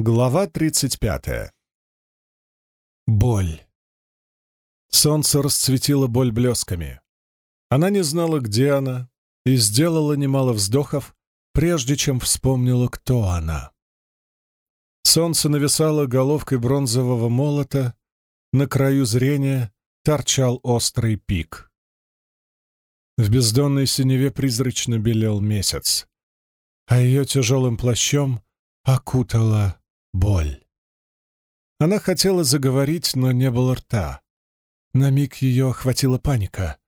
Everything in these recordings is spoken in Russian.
Глава 35. Боль. Солнце расцветило боль блесками. Она не знала, где она, и сделала немало вздохов, прежде чем вспомнила, кто она. Солнце нависало головкой бронзового молота, на краю зрения торчал острый пик. В бездонной синеве призрачно белел месяц, а ее тяжелым плащом окутала боль. Она хотела заговорить, но не было рта. На миг ее охватила паника.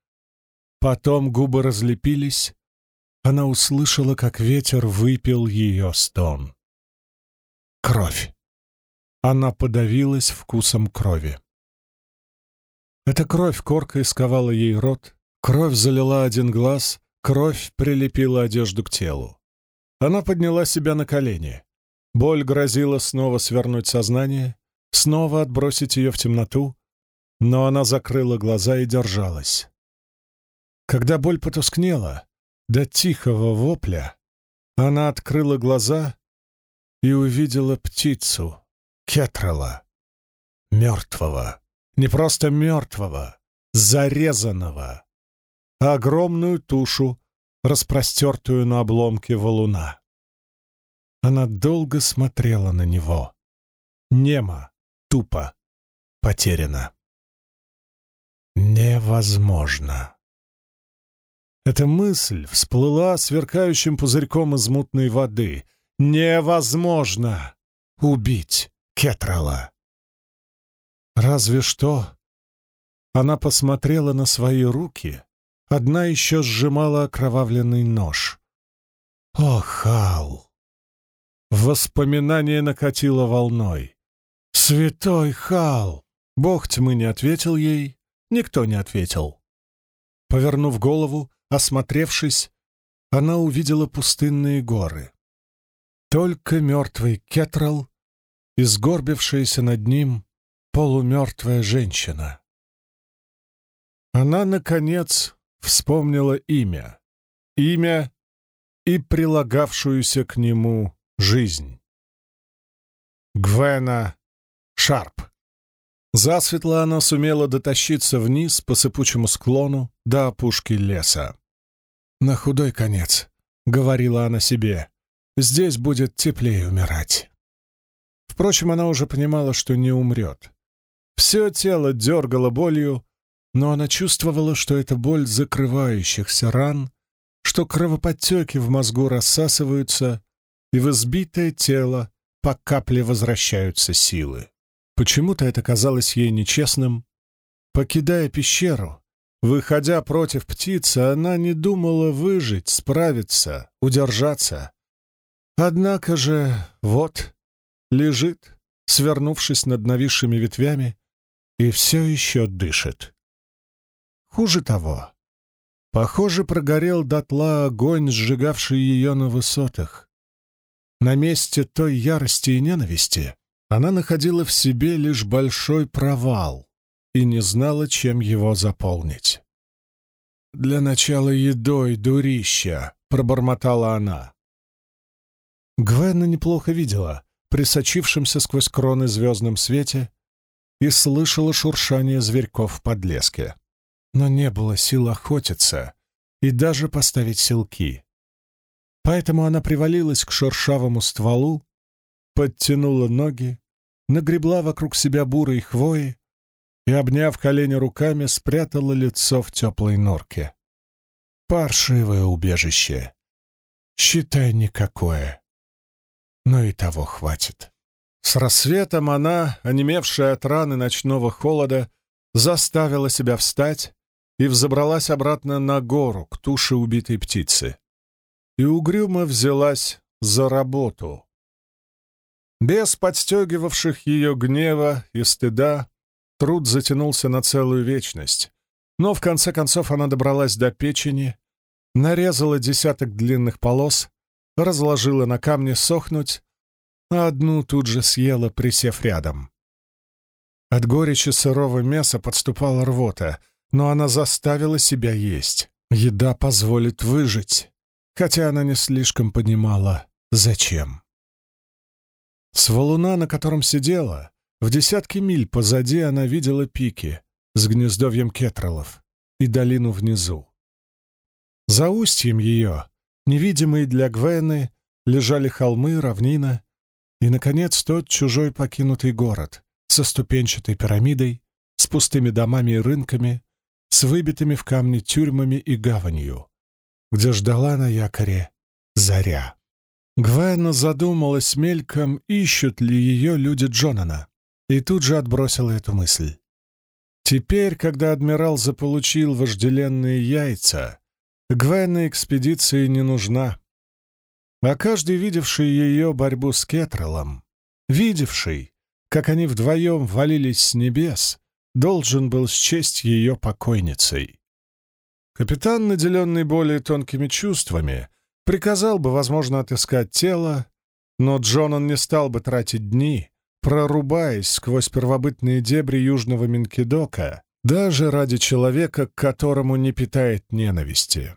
Потом губы разлепились. Она услышала, как ветер выпил ее стон. Кровь. Она подавилась вкусом крови. Эта кровь коркой сковала ей рот, кровь залила один глаз, кровь прилепила одежду к телу. Она подняла себя на колени. Боль грозила снова свернуть сознание, снова отбросить ее в темноту, но она закрыла глаза и держалась. Когда боль потускнела до тихого вопля, она открыла глаза и увидела птицу, кетрала, мертвого, не просто мертвого, зарезанного, а огромную тушу, распростертую на обломке валуна. Она долго смотрела на него. Немо, тупо, потеряна. Невозможно. Эта мысль всплыла сверкающим пузырьком из мутной воды. Невозможно убить Кетрала. Разве что она посмотрела на свои руки. Одна еще сжимала окровавленный нож. О, Хал! Воспоминание накатило волной. «Святой Хал!» Бог тьмы не ответил ей, никто не ответил. Повернув голову, осмотревшись, она увидела пустынные горы. Только мертвый Кетрал и сгорбившаяся над ним полумертвая женщина. Она, наконец, вспомнила имя. Имя и прилагавшуюся к нему жизнь. Гвена Шарп. Засветло она сумела дотащиться вниз по сыпучему склону до опушки леса. «На худой конец», — говорила она себе, — «здесь будет теплее умирать». Впрочем, она уже понимала, что не умрет. Все тело дергало болью, но она чувствовала, что это боль закрывающихся ран, что кровоподтеки в мозгу рассасываются, и в избитое тело по капле возвращаются силы. Почему-то это казалось ей нечестным. Покидая пещеру, выходя против птицы, она не думала выжить, справиться, удержаться. Однако же вот лежит, свернувшись над нависшими ветвями, и все еще дышит. Хуже того, похоже, прогорел дотла огонь, сжигавший ее на высотах. На месте той ярости и ненависти она находила в себе лишь большой провал и не знала, чем его заполнить. «Для начала едой, дурища!» — пробормотала она. Гвенна неплохо видела, присочившимся сквозь кроны звездном свете, и слышала шуршание зверьков в подлеске. Но не было сил охотиться и даже поставить селки. Поэтому она привалилась к шершавому стволу, подтянула ноги, нагребла вокруг себя бурой хвои и, обняв колени руками, спрятала лицо в теплой норке. Паршивое убежище. Считай, никакое. Но и того хватит. С рассветом она, онемевшая от раны ночного холода, заставила себя встать и взобралась обратно на гору к туше убитой птицы и угрюмо взялась за работу. Без подстегивавших ее гнева и стыда труд затянулся на целую вечность, но в конце концов она добралась до печени, нарезала десяток длинных полос, разложила на камне сохнуть, а одну тут же съела, присев рядом. От горечи сырого мяса подступала рвота, но она заставила себя есть. Еда позволит выжить хотя она не слишком понимала, зачем. С валуна, на котором сидела, в десятки миль позади она видела пики с гнездовьем кетролов и долину внизу. За устьем ее, невидимые для Гвены, лежали холмы, равнина и, наконец, тот чужой покинутый город со ступенчатой пирамидой, с пустыми домами и рынками, с выбитыми в камне тюрьмами и гаванью, где ждала на якоре заря. Гвена задумалась мельком, ищут ли ее люди Джонана, и тут же отбросила эту мысль. Теперь, когда адмирал заполучил вожделенные яйца, Гвена экспедиции не нужна. А каждый, видевший ее борьбу с Кетрелом, видевший, как они вдвоем валились с небес, должен был счесть ее покойницей. Капитан, наделенный более тонкими чувствами, приказал бы, возможно, отыскать тело, но Джонан не стал бы тратить дни, прорубаясь сквозь первобытные дебри южного Минкидока, даже ради человека, к которому не питает ненависти.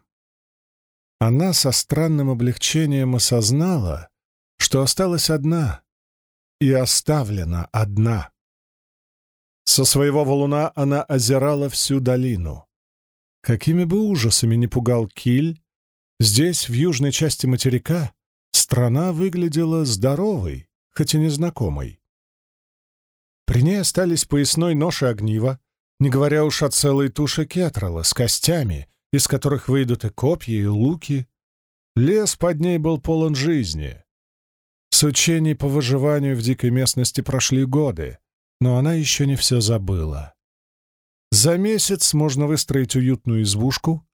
Она со странным облегчением осознала, что осталась одна и оставлена одна. Со своего валуна она озирала всю долину. Какими бы ужасами ни пугал Киль, здесь, в южной части материка, страна выглядела здоровой, хоть и незнакомой. При ней остались поясной нож и огниво, не говоря уж о целой туше кетрала с костями, из которых выйдут и копья, и луки. Лес под ней был полон жизни. С учений по выживанию в дикой местности прошли годы, но она еще не все забыла. За месяц можно выстроить уютную избушку.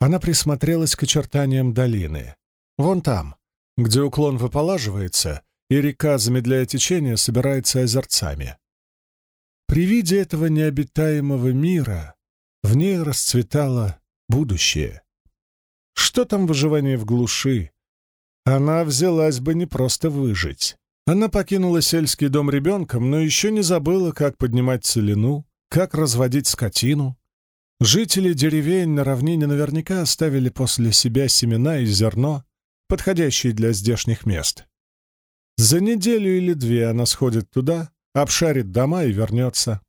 Она присмотрелась к очертаниям долины. Вон там, где уклон выполаживается, и река, замедляя течение, собирается озерцами. При виде этого необитаемого мира в ней расцветало будущее. Что там выживание в глуши? Она взялась бы не просто выжить. Она покинула сельский дом ребенком, но еще не забыла, как поднимать целину, как разводить скотину. Жители деревень на равнине наверняка оставили после себя семена и зерно, подходящие для здешних мест. За неделю или две она сходит туда, обшарит дома и вернется.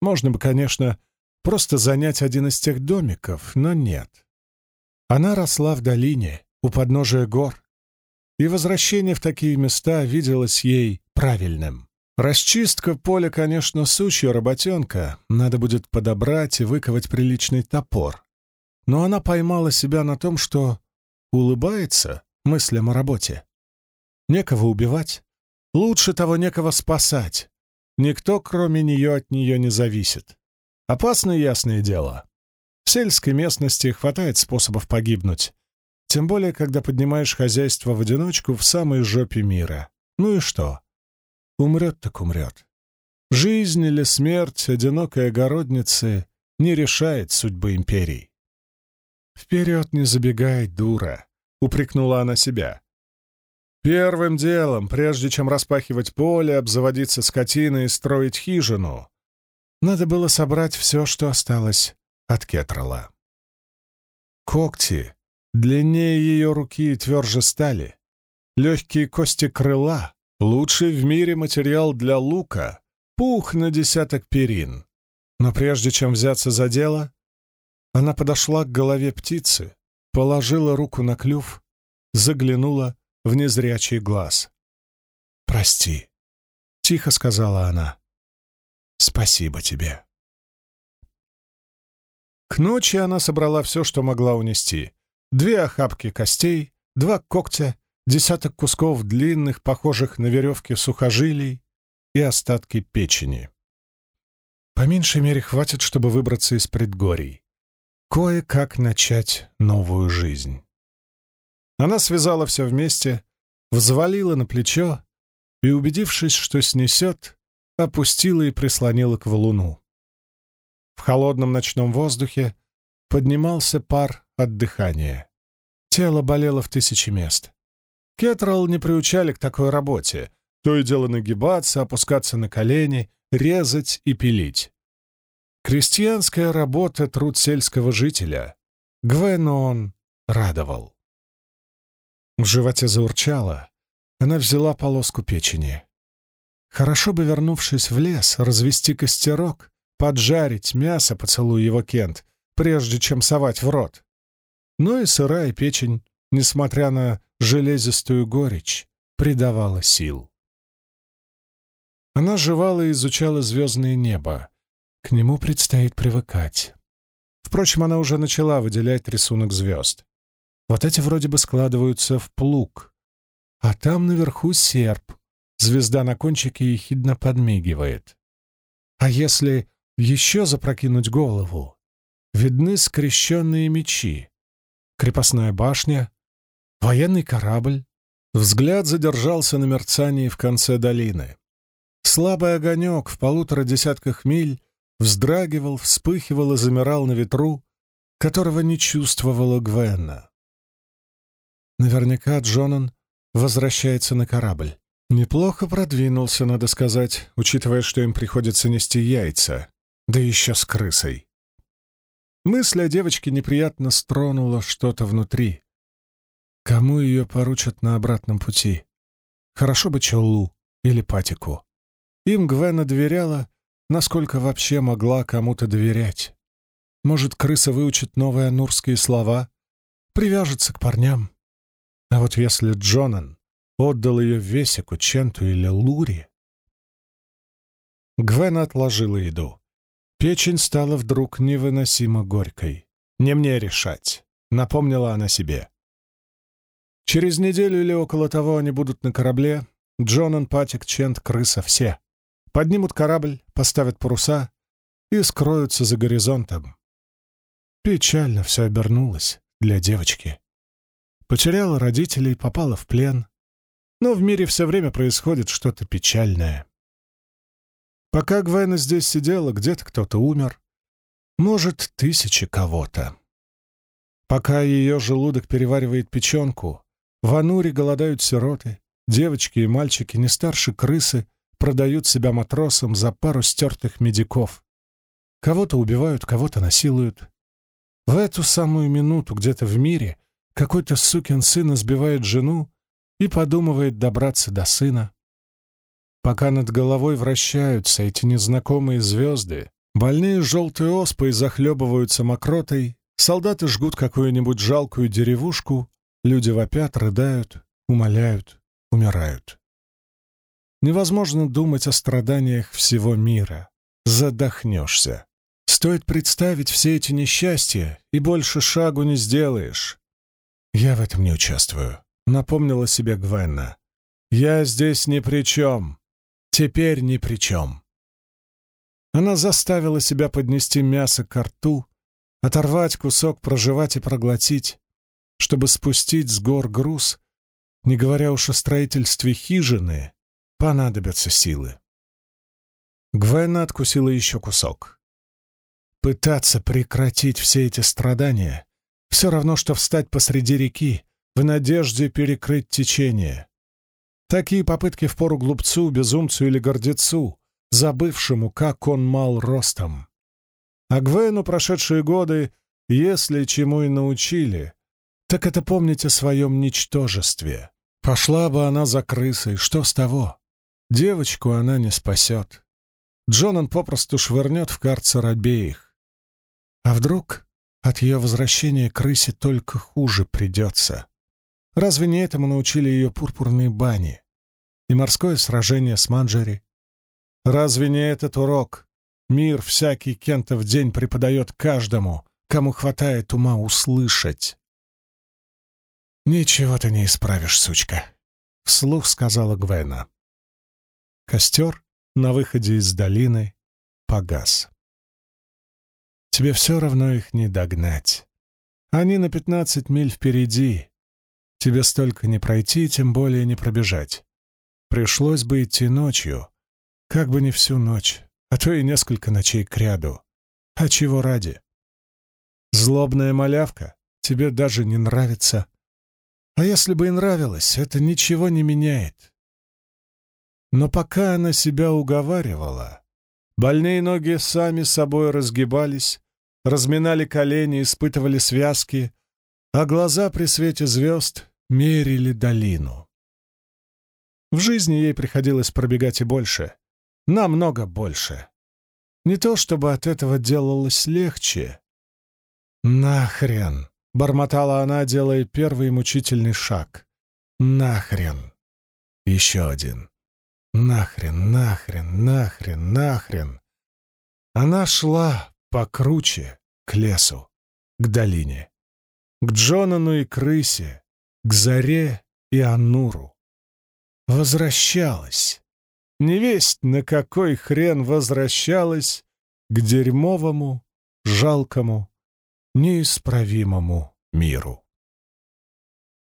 Можно бы, конечно, просто занять один из тех домиков, но нет. Она росла в долине, у подножия гор, и возвращение в такие места виделось ей правильным. Расчистка поля, конечно, сущая работенка, надо будет подобрать и выковать приличный топор. Но она поймала себя на том, что улыбается мыслям о работе. Некого убивать. Лучше того некого спасать. Никто, кроме нее, от нее не зависит. Опасное ясное дело. В сельской местности хватает способов погибнуть. Тем более, когда поднимаешь хозяйство в одиночку в самой жопе мира. Ну и что? Умрет так умрет. Жизнь или смерть одинокой огородницы не решает судьбы империй. «Вперед не забегай, дура!» — упрекнула она себя. Первым делом, прежде чем распахивать поле, обзаводиться скотиной и строить хижину, надо было собрать все, что осталось от Кетрала. Когти длиннее ее руки и тверже стали, легкие кости крыла, лучший в мире материал для лука, пух на десяток перин. Но прежде чем взяться за дело, она подошла к голове птицы, положила руку на клюв, заглянула в незрячий глаз. «Прости», — тихо сказала она. «Спасибо тебе». К ночи она собрала все, что могла унести. Две охапки костей, два когтя, десяток кусков длинных, похожих на веревки сухожилий и остатки печени. По меньшей мере хватит, чтобы выбраться из предгорий. Кое-как начать новую жизнь. Она связала все вместе, взвалила на плечо и, убедившись, что снесет, опустила и прислонила к валуну. В холодном ночном воздухе поднимался пар от дыхания. Тело болело в тысячи мест. Кетрал не приучали к такой работе, то и дело нагибаться, опускаться на колени, резать и пилить. Крестьянская работа — труд сельского жителя. Гвен он радовал. В животе заурчало. Она взяла полоску печени. Хорошо бы, вернувшись в лес, развести костерок, поджарить мясо, поцелуй его Кент, прежде чем совать в рот. Но и сырая печень, несмотря на железистую горечь, придавала сил. Она жевала и изучала звездное небо. К нему предстоит привыкать. Впрочем, она уже начала выделять рисунок звезд. Вот эти вроде бы складываются в плуг. А там наверху серп. Звезда на кончике ехидно подмигивает. А если еще запрокинуть голову, видны скрещенные мечи, крепостная башня, военный корабль. Взгляд задержался на мерцании в конце долины. Слабый огонек в полутора десятках миль вздрагивал, вспыхивал и замирал на ветру, которого не чувствовала Гвенна. Наверняка Джонан возвращается на корабль. Неплохо продвинулся, надо сказать, учитывая, что им приходится нести яйца, да еще с крысой. Мысль о девочке неприятно стронула что-то внутри. Кому ее поручат на обратном пути? Хорошо бы Чоллу или Патику. Им Гвена доверяла, насколько вообще могла кому-то доверять. Может, крыса выучит новые анурские слова, привяжется к парням. А вот если Джонан отдал ее Весику, Ченту или Лури... Гвен отложила еду. Печень стала вдруг невыносимо горькой. «Не мне решать», — напомнила она себе. Через неделю или около того они будут на корабле. Джонан, Патик, Чент, Крыса — все. Поднимут корабль, поставят паруса и скроются за горизонтом. Печально все обернулось для девочки. Потеряла родителей, попала в плен. Но в мире все время происходит что-то печальное. Пока Гвена здесь сидела, где-то кто-то умер. Может, тысячи кого-то. Пока ее желудок переваривает печенку, в Ануре голодают сироты, девочки и мальчики не старше крысы продают себя матросам за пару стертых медиков. Кого-то убивают, кого-то насилуют. В эту самую минуту где-то в мире какой-то сукин сын избивает жену и подумывает добраться до сына. Пока над головой вращаются эти незнакомые звезды, больные желтой оспой захлебываются мокротой, солдаты жгут какую-нибудь жалкую деревушку, люди вопят, рыдают, умоляют, умирают. Невозможно думать о страданиях всего мира. Задохнешься. Стоит представить все эти несчастья, и больше шагу не сделаешь. Я в этом не участвую, — напомнила себе Гвенна. Я здесь ни при чем. Теперь ни при чем. Она заставила себя поднести мясо к рту, оторвать кусок, прожевать и проглотить, чтобы спустить с гор груз, не говоря уж о строительстве хижины, понадобятся силы. Гвена откусила еще кусок. Пытаться прекратить все эти страдания — все равно, что встать посреди реки в надежде перекрыть течение. Такие попытки впору глупцу, безумцу или гордецу, забывшему, как он мал ростом. А Гвену прошедшие годы, если чему и научили, так это помнить о своем ничтожестве. Пошла бы она за крысой, что с того? Девочку она не спасет. Джонан попросту швырнет в карцер обеих. А вдруг от ее возвращения крысе только хуже придется? Разве не этому научили ее пурпурные бани и морское сражение с Манджери? Разве не этот урок мир всякий Кентов день преподает каждому, кому хватает ума услышать? «Ничего ты не исправишь, сучка», — вслух сказала Гвена. Костер на выходе из долины погас. Тебе все равно их не догнать. Они на пятнадцать миль впереди. Тебе столько не пройти, тем более не пробежать. Пришлось бы идти ночью, как бы не всю ночь, а то и несколько ночей кряду. А чего ради? Злобная малявка тебе даже не нравится. А если бы и нравилось, это ничего не меняет. Но пока она себя уговаривала, больные ноги сами собой разгибались, разминали колени, испытывали связки, а глаза при свете звезд мерили долину. В жизни ей приходилось пробегать и больше. Намного больше. Не то чтобы от этого делалось легче. «Нахрен!» — бормотала она, делая первый мучительный шаг. «Нахрен!» Еще один. «Нахрен, нахрен, нахрен, нахрен!» Она шла покруче к лесу, к долине, к Джонану и крысе, к заре и Ануру. Возвращалась. Невесть на какой хрен возвращалась к дерьмовому, жалкому, неисправимому миру.